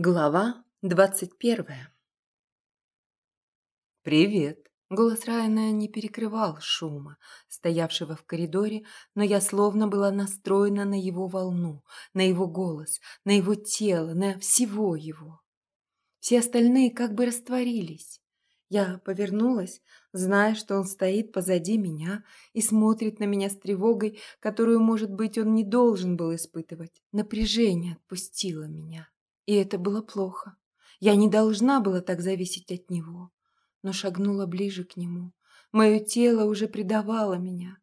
Глава двадцать первая «Привет!» Голос Райана не перекрывал шума, стоявшего в коридоре, но я словно была настроена на его волну, на его голос, на его тело, на всего его. Все остальные как бы растворились. Я повернулась, зная, что он стоит позади меня и смотрит на меня с тревогой, которую, может быть, он не должен был испытывать. Напряжение отпустило меня. И это было плохо. Я не должна была так зависеть от него, но шагнула ближе к нему. Мое тело уже предавало меня.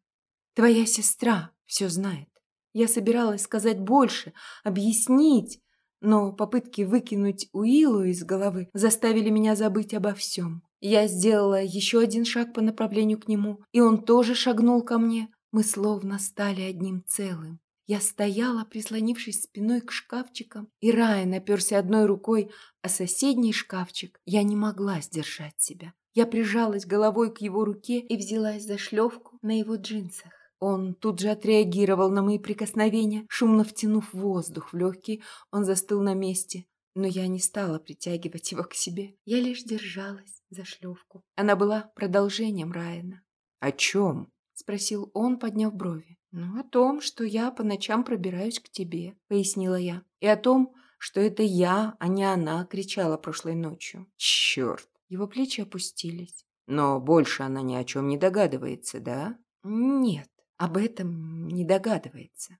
Твоя сестра все знает. Я собиралась сказать больше, объяснить, но попытки выкинуть Уилу из головы заставили меня забыть обо всем. Я сделала еще один шаг по направлению к нему, и он тоже шагнул ко мне. Мы словно стали одним целым. Я стояла, прислонившись спиной к шкафчикам, и Райан оперся одной рукой, а соседний шкафчик я не могла сдержать себя. Я прижалась головой к его руке и взялась за шлевку на его джинсах. Он тут же отреагировал на мои прикосновения, шумно втянув воздух в легкий, он застыл на месте. Но я не стала притягивать его к себе. Я лишь держалась за шлевку. Она была продолжением Райана. «О чем?» – спросил он, подняв брови. «Ну, о том, что я по ночам пробираюсь к тебе», — пояснила я. «И о том, что это я, а не она, кричала прошлой ночью». «Черт!» Его плечи опустились. «Но больше она ни о чем не догадывается, да?» «Нет, об этом не догадывается».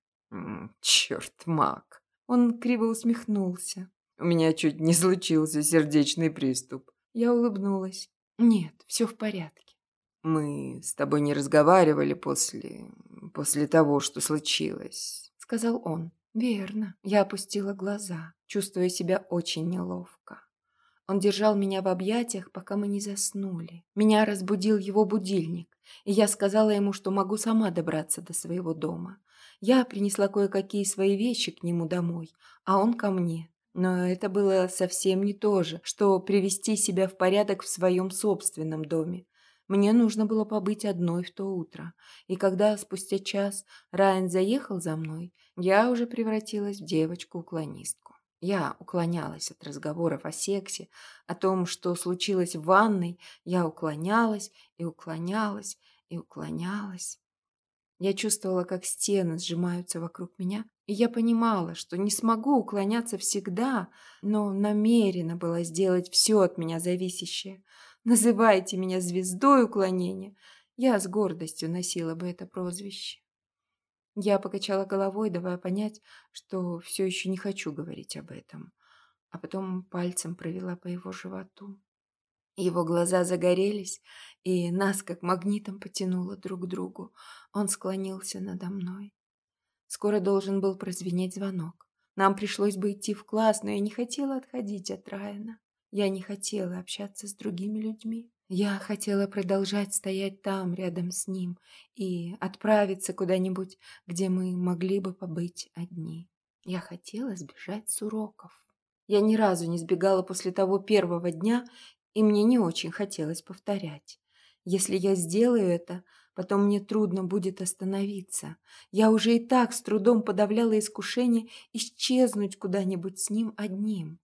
«Черт, Мак!» Он криво усмехнулся. «У меня чуть не случился сердечный приступ». Я улыбнулась. «Нет, все в порядке». «Мы с тобой не разговаривали после после того, что случилось», — сказал он. «Верно». Я опустила глаза, чувствуя себя очень неловко. Он держал меня в объятиях, пока мы не заснули. Меня разбудил его будильник, и я сказала ему, что могу сама добраться до своего дома. Я принесла кое-какие свои вещи к нему домой, а он ко мне. Но это было совсем не то же, что привести себя в порядок в своем собственном доме. Мне нужно было побыть одной в то утро, и когда спустя час Райан заехал за мной, я уже превратилась в девочку-уклонистку. Я уклонялась от разговоров о сексе, о том, что случилось в ванной, я уклонялась и уклонялась и уклонялась. Я чувствовала, как стены сжимаются вокруг меня, и я понимала, что не смогу уклоняться всегда, но намерена была сделать все от меня зависящее – Называйте меня звездой уклонения. Я с гордостью носила бы это прозвище. Я покачала головой, давая понять, что все еще не хочу говорить об этом. А потом пальцем провела по его животу. Его глаза загорелись, и нас как магнитом потянуло друг к другу. Он склонился надо мной. Скоро должен был прозвенеть звонок. Нам пришлось бы идти в класс, но я не хотела отходить от Райана. Я не хотела общаться с другими людьми. Я хотела продолжать стоять там, рядом с ним, и отправиться куда-нибудь, где мы могли бы побыть одни. Я хотела сбежать с уроков. Я ни разу не сбегала после того первого дня, и мне не очень хотелось повторять. Если я сделаю это, потом мне трудно будет остановиться. Я уже и так с трудом подавляла искушение исчезнуть куда-нибудь с ним одним.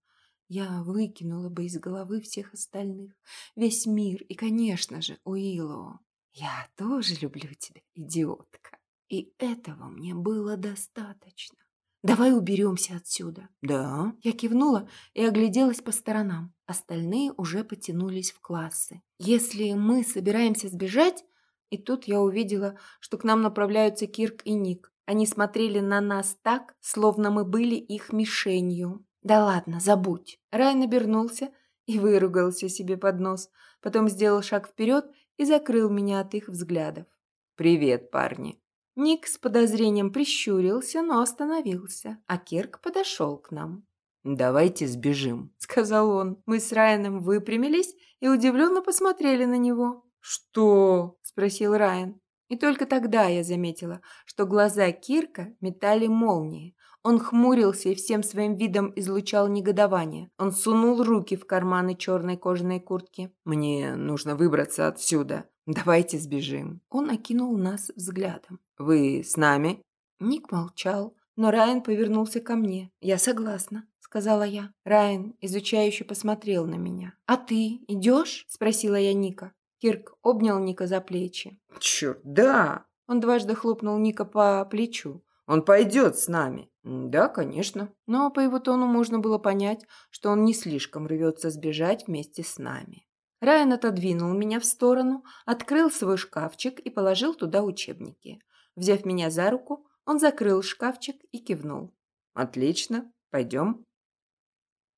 Я выкинула бы из головы всех остальных, весь мир и, конечно же, Уиллоу. Я тоже люблю тебя, идиотка. И этого мне было достаточно. Давай уберемся отсюда. Да. Я кивнула и огляделась по сторонам. Остальные уже потянулись в классы. Если мы собираемся сбежать... И тут я увидела, что к нам направляются Кирк и Ник. Они смотрели на нас так, словно мы были их мишенью. «Да ладно, забудь!» Райан обернулся и выругался себе под нос, потом сделал шаг вперед и закрыл меня от их взглядов. «Привет, парни!» Ник с подозрением прищурился, но остановился, а Кирк подошел к нам. «Давайте сбежим», — сказал он. Мы с Райаном выпрямились и удивленно посмотрели на него. «Что?» — спросил Райан. И только тогда я заметила, что глаза Кирка метали молнии. Он хмурился и всем своим видом излучал негодование. Он сунул руки в карманы черной кожаной куртки. «Мне нужно выбраться отсюда. Давайте сбежим». Он окинул нас взглядом. «Вы с нами?» Ник молчал, но Райан повернулся ко мне. «Я согласна», — сказала я. Райан изучающе посмотрел на меня. «А ты идешь?» – спросила я Ника. Кирк обнял Ника за плечи. Черт, да. Он дважды хлопнул Ника по плечу. Он пойдет с нами. Да, конечно. Но по его тону можно было понять, что он не слишком рвется сбежать вместе с нами. Райан отодвинул меня в сторону, открыл свой шкафчик и положил туда учебники. Взяв меня за руку, он закрыл шкафчик и кивнул. «Отлично, пойдем».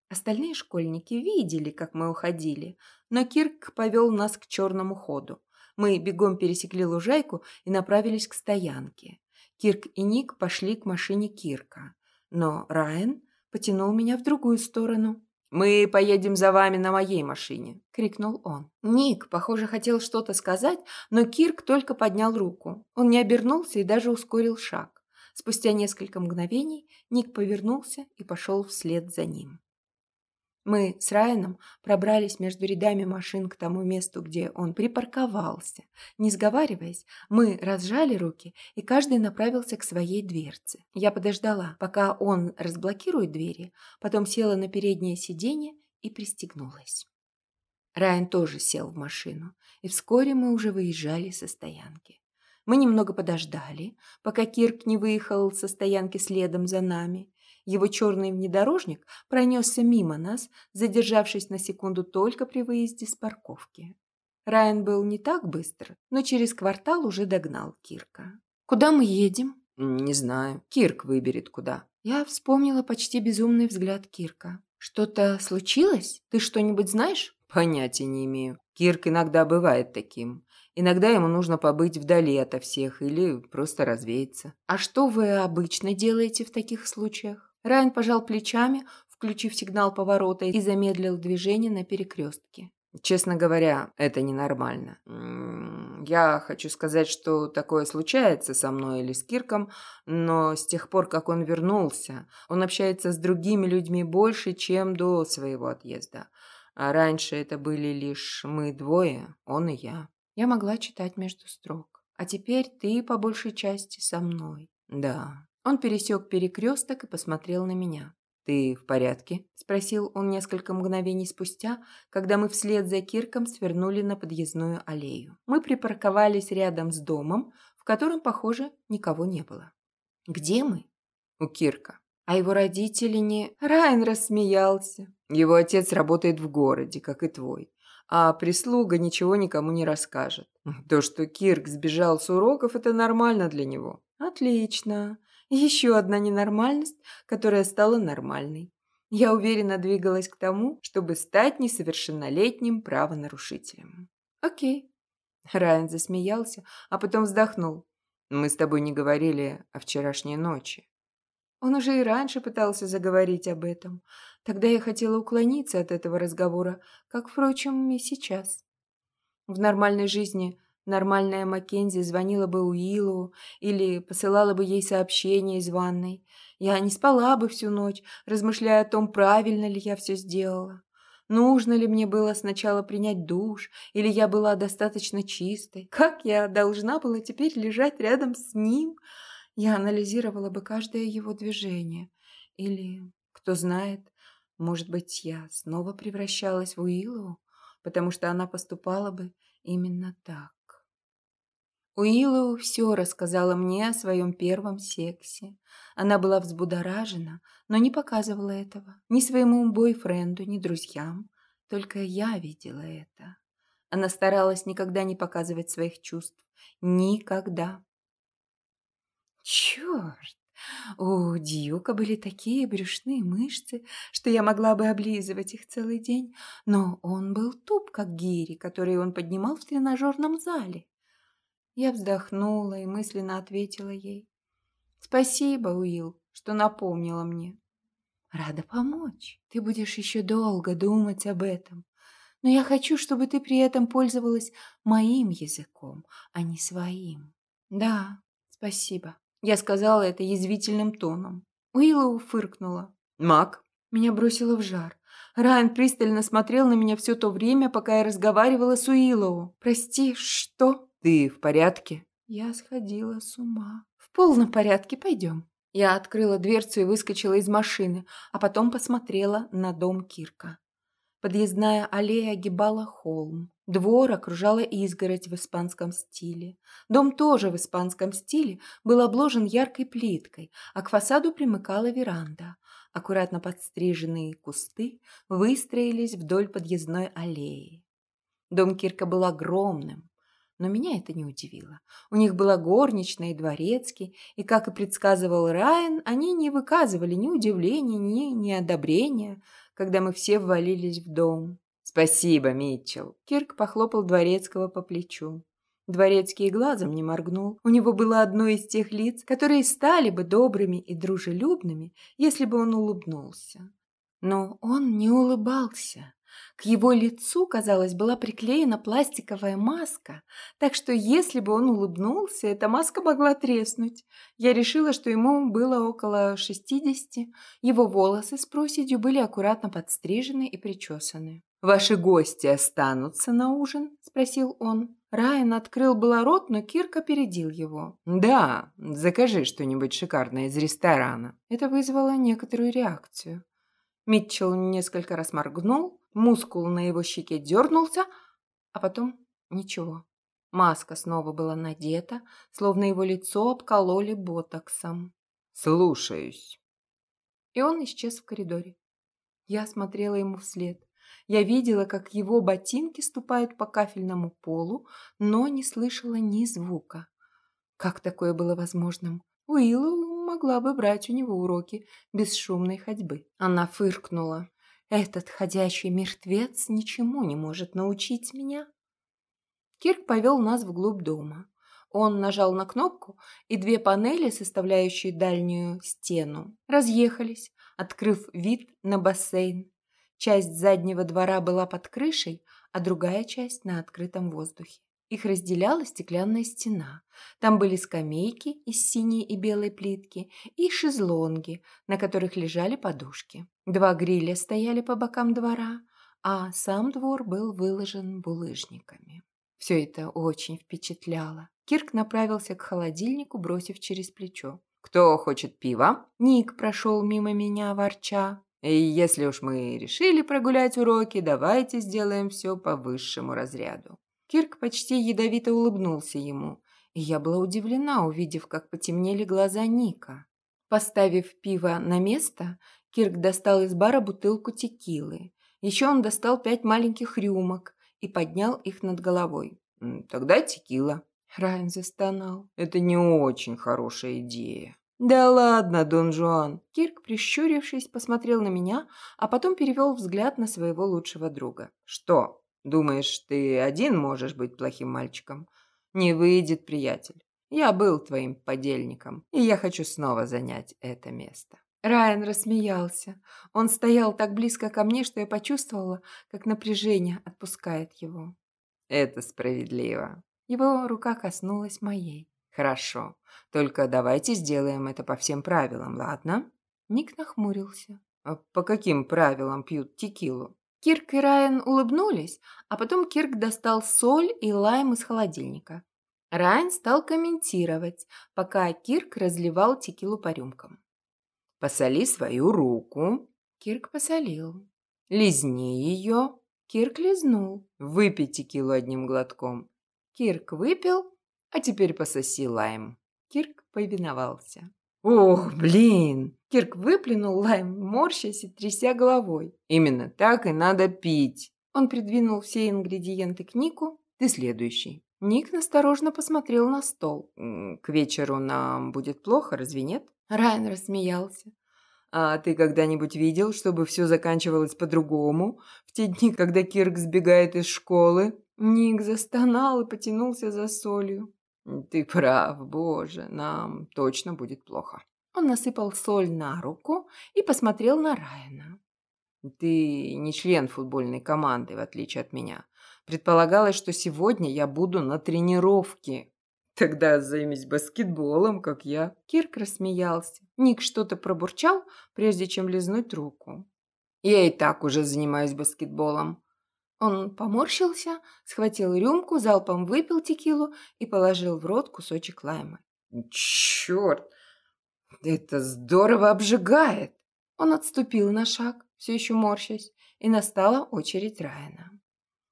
Остальные школьники видели, как мы уходили, но Кирк повел нас к черному ходу. Мы бегом пересекли лужайку и направились к стоянке. Кирк и Ник пошли к машине Кирка, но Райан потянул меня в другую сторону. «Мы поедем за вами на моей машине», — крикнул он. Ник, похоже, хотел что-то сказать, но Кирк только поднял руку. Он не обернулся и даже ускорил шаг. Спустя несколько мгновений Ник повернулся и пошел вслед за ним. Мы с Райаном пробрались между рядами машин к тому месту, где он припарковался. Не сговариваясь, мы разжали руки, и каждый направился к своей дверце. Я подождала, пока он разблокирует двери, потом села на переднее сиденье и пристегнулась. Райан тоже сел в машину, и вскоре мы уже выезжали со стоянки. Мы немного подождали, пока Кирк не выехал со стоянки следом за нами. Его черный внедорожник пронесся мимо нас, задержавшись на секунду только при выезде с парковки. Райан был не так быстр, но через квартал уже догнал Кирка. «Куда мы едем?» «Не знаю. Кирк выберет, куда». Я вспомнила почти безумный взгляд Кирка. «Что-то случилось? Ты что-нибудь знаешь?» «Понятия не имею. Кирк иногда бывает таким. Иногда ему нужно побыть вдали ото всех или просто развеяться». «А что вы обычно делаете в таких случаях?» Райан пожал плечами, включив сигнал поворота и замедлил движение на перекрестке. Честно говоря, это ненормально. Я хочу сказать, что такое случается со мной или с Кирком, но с тех пор, как он вернулся, он общается с другими людьми больше, чем до своего отъезда. А раньше это были лишь мы двое, он и я. Я могла читать между строк. А теперь ты по большей части со мной. Да, он пересек перекресток и посмотрел на меня. «Ты в порядке?» – спросил он несколько мгновений спустя, когда мы вслед за Кирком свернули на подъездную аллею. Мы припарковались рядом с домом, в котором, похоже, никого не было. «Где мы?» «У Кирка». А его родители не... Райан рассмеялся. Его отец работает в городе, как и твой. А прислуга ничего никому не расскажет. То, что Кирк сбежал с уроков, это нормально для него. Отлично. Еще одна ненормальность, которая стала нормальной. Я уверенно двигалась к тому, чтобы стать несовершеннолетним правонарушителем. Окей. Райан засмеялся, а потом вздохнул. Мы с тобой не говорили о вчерашней ночи. Он уже и раньше пытался заговорить об этом. Тогда я хотела уклониться от этого разговора, как, впрочем, и сейчас. В нормальной жизни Нормальная Маккензи звонила бы Уиллу или посылала бы ей сообщение из ванной. Я не спала бы всю ночь, размышляя о том, правильно ли я все сделала. Нужно ли мне было сначала принять душ, или я была достаточно чистой? Как я должна была теперь лежать рядом с ним? Я анализировала бы каждое его движение. Или, кто знает, может быть, я снова превращалась в Уиллу, потому что она поступала бы именно так. Уиллоу все рассказала мне о своем первом сексе. Она была взбудоражена, но не показывала этого. Ни своему бойфренду, ни друзьям. Только я видела это. Она старалась никогда не показывать своих чувств. Никогда. Черт! У Дьюка были такие брюшные мышцы, что я могла бы облизывать их целый день. Но он был туп, как гири, которые он поднимал в тренажерном зале. Я вздохнула и мысленно ответила ей. «Спасибо, Уилл, что напомнила мне. Рада помочь. Ты будешь еще долго думать об этом. Но я хочу, чтобы ты при этом пользовалась моим языком, а не своим». «Да, спасибо». Я сказала это язвительным тоном. Уиллоу фыркнула. «Мак?» Меня бросило в жар. Райан пристально смотрел на меня все то время, пока я разговаривала с Уиллоу. «Прости, что?» Ты в порядке? Я сходила с ума. В полном порядке, пойдем. Я открыла дверцу и выскочила из машины, а потом посмотрела на дом Кирка. Подъездная аллея огибала холм. Двор окружала изгородь в испанском стиле. Дом тоже в испанском стиле был обложен яркой плиткой, а к фасаду примыкала веранда. Аккуратно подстриженные кусты выстроились вдоль подъездной аллеи. Дом Кирка был огромным, но меня это не удивило. У них была горничная и дворецкий, и, как и предсказывал Райан, они не выказывали ни удивления, ни неодобрения, когда мы все ввалились в дом. «Спасибо, Митчелл!» Кирк похлопал дворецкого по плечу. Дворецкий глазом не моргнул. У него было одно из тех лиц, которые стали бы добрыми и дружелюбными, если бы он улыбнулся. Но он не улыбался. К его лицу, казалось, была приклеена пластиковая маска, так что если бы он улыбнулся, эта маска могла треснуть. Я решила, что ему было около шестидесяти. Его волосы с проседью были аккуратно подстрижены и причесаны. «Ваши гости останутся на ужин?» – спросил он. Райан открыл было рот, но Кирк опередил его. «Да, закажи что-нибудь шикарное из ресторана». Это вызвало некоторую реакцию. Митчелл несколько раз моргнул, мускул на его щеке дернулся, а потом ничего. Маска снова была надета, словно его лицо обкололи ботоксом. «Слушаюсь». И он исчез в коридоре. Я смотрела ему вслед. Я видела, как его ботинки ступают по кафельному полу, но не слышала ни звука. Как такое было возможным? Уиллу могла бы брать у него уроки бесшумной ходьбы. Она фыркнула. «Этот ходячий мертвец ничему не может научить меня». Кирк повел нас вглубь дома. Он нажал на кнопку, и две панели, составляющие дальнюю стену, разъехались, открыв вид на бассейн. Часть заднего двора была под крышей, а другая часть на открытом воздухе. Их разделяла стеклянная стена. Там были скамейки из синей и белой плитки и шезлонги, на которых лежали подушки. Два гриля стояли по бокам двора, а сам двор был выложен булыжниками. Все это очень впечатляло. Кирк направился к холодильнику, бросив через плечо. «Кто хочет пива?» Ник прошел мимо меня, ворча. И если уж мы решили прогулять уроки, давайте сделаем все по высшему разряду. Кирк почти ядовито улыбнулся ему, и я была удивлена, увидев, как потемнели глаза Ника. Поставив пиво на место, Кирк достал из бара бутылку текилы. Еще он достал пять маленьких рюмок и поднял их над головой. «Тогда текила». Райан застонал. «Это не очень хорошая идея». «Да ладно, Дон Жуан!» Кирк, прищурившись, посмотрел на меня, а потом перевел взгляд на своего лучшего друга. «Что, думаешь, ты один можешь быть плохим мальчиком? Не выйдет, приятель. Я был твоим подельником, и я хочу снова занять это место». Райан рассмеялся. Он стоял так близко ко мне, что я почувствовала, как напряжение отпускает его. «Это справедливо». Его рука коснулась моей. «Хорошо. Только давайте сделаем это по всем правилам, ладно?» Ник нахмурился. «А по каким правилам пьют текилу?» Кирк и Райан улыбнулись, а потом Кирк достал соль и лайм из холодильника. Райан стал комментировать, пока Кирк разливал текилу по рюмкам. «Посоли свою руку». Кирк посолил. «Лизни ее». Кирк лизнул. «Выпей текилу одним глотком». Кирк выпил, а теперь пососи лайм». Кирк повиновался. «Ох, блин!» Кирк выплюнул лайм, морщась и тряся головой. «Именно так и надо пить!» Он придвинул все ингредиенты к Нику. «Ты следующий». Ник насторожно посмотрел на стол. «К вечеру нам будет плохо, разве нет?» Райан рассмеялся. «А ты когда-нибудь видел, чтобы все заканчивалось по-другому? В те дни, когда Кирк сбегает из школы?» Ник застонал и потянулся за солью. «Ты прав, боже, нам точно будет плохо». Он насыпал соль на руку и посмотрел на Райана. «Ты не член футбольной команды, в отличие от меня. Предполагалось, что сегодня я буду на тренировке. Тогда займись баскетболом, как я». Кирк рассмеялся. Ник что-то пробурчал, прежде чем лизнуть руку. «Я и так уже занимаюсь баскетболом», он поморщился, схватил рюмку, залпом выпил текилу и положил в рот кусочек лайма. «Черт! Это здорово обжигает. Он отступил на шаг, все еще морщась, и настала очередь Райана.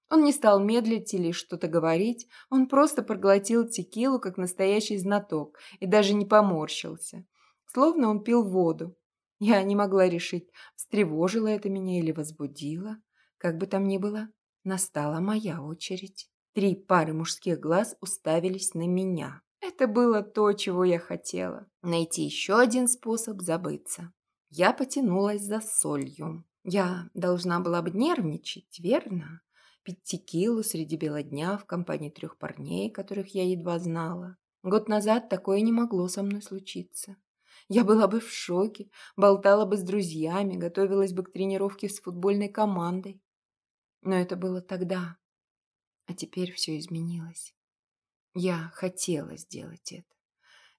Он не стал медлить или что-то говорить, он просто проглотил текилу, как настоящий знаток, и даже не поморщился. Словно он пил воду. Я не могла решить, встревожило это меня или возбудило. Как бы там ни было, настала моя очередь. Три пары мужских глаз уставились на меня. Это было то, чего я хотела. Найти еще один способ забыться. Я потянулась за солью. Я должна была бы нервничать, верно? Пить текилу среди бела дня в компании трех парней, которых я едва знала. Год назад такое не могло со мной случиться. Я была бы в шоке, болтала бы с друзьями, готовилась бы к тренировке с футбольной командой. Но это было тогда, а теперь все изменилось. Я хотела сделать это.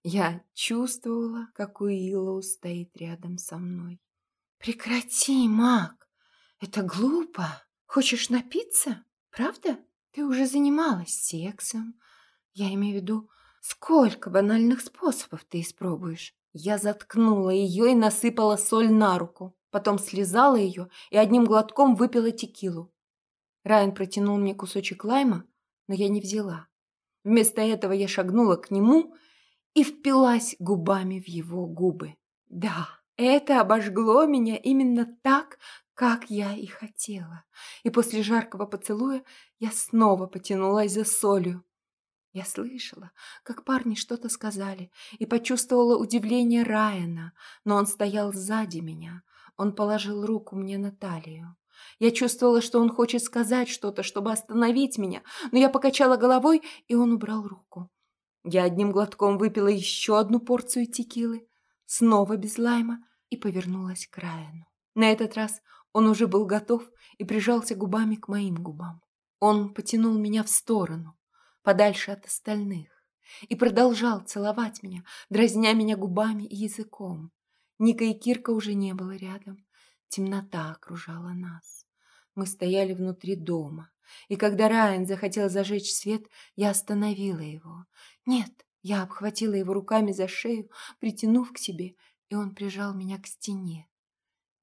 Я чувствовала, как Уиллоу стоит рядом со мной. «Прекрати, Мак! Это глупо! Хочешь напиться? Правда? Ты уже занималась сексом. Я имею в виду, сколько банальных способов ты испробуешь?» Я заткнула ее и насыпала соль на руку. Потом слезала ее и одним глотком выпила текилу. Райан протянул мне кусочек лайма, но я не взяла. Вместо этого я шагнула к нему и впилась губами в его губы. Да, это обожгло меня именно так, как я и хотела. И после жаркого поцелуя я снова потянулась за солью. Я слышала, как парни что-то сказали, и почувствовала удивление Райана, но он стоял сзади меня. Он положил руку мне на талию. Я чувствовала, что он хочет сказать что-то, чтобы остановить меня, но я покачала головой, и он убрал руку. Я одним глотком выпила еще одну порцию текилы, снова без лайма, и повернулась к Райану. На этот раз он уже был готов и прижался губами к моим губам. Он потянул меня в сторону, подальше от остальных, и продолжал целовать меня, дразня меня губами и языком. Ника и Кирка уже не было рядом. Темнота окружала нас. Мы стояли внутри дома, и когда Райан захотел зажечь свет, я остановила его. Нет, я обхватила его руками за шею, притянув к себе, и он прижал меня к стене.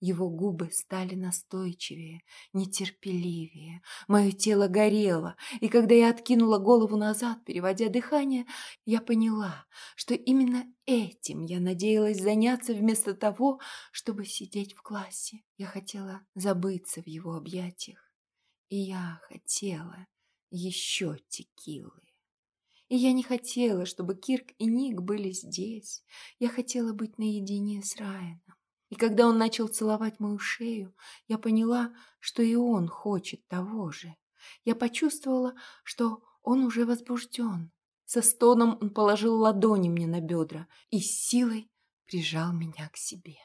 Его губы стали настойчивее, нетерпеливее. Мое тело горело, и когда я откинула голову назад, переводя дыхание, я поняла, что именно этим я надеялась заняться вместо того, чтобы сидеть в классе. Я хотела забыться в его объятиях. И я хотела еще текилы. И я не хотела, чтобы Кирк и Ник были здесь. Я хотела быть наедине с Райаном. И когда он начал целовать мою шею, я поняла, что и он хочет того же. Я почувствовала, что он уже возбужден. Со стоном он положил ладони мне на бедра и силой прижал меня к себе.